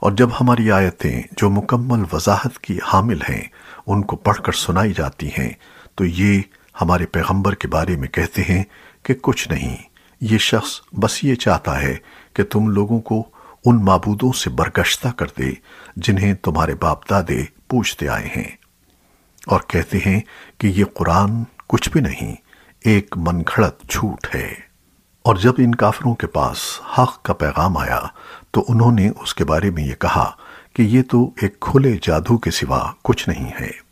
اور جب ہماری آیتیں جو مکمل وضاحت کی حامل ہیں، ان کو پڑھ کر سنائی جاتی ہیں، تو یہ ہمارے پیغمبر کے بارے میں کہتے ہیں کہ کچھ نہیں، یہ شخص بس یہ چاہتا ہے کہ تم لوگوں کو ان معبودوں سے برگشتہ کر دے، جنہیں تمہارے باپ دادے پوچھتے آئے ہیں۔ اور کہتے ہیں کہ یہ قرآن کچھ بھی نہیں، ایک من گھڑت جھوٹ ہے۔ اور جب ان کافروں کے پاس حق کا پیغام آیا، تو انہوں نے اس کے بارے میں یہ کہا کہ یہ تو ایک کھلے جادو کے سوا کچھ نہیں ہے۔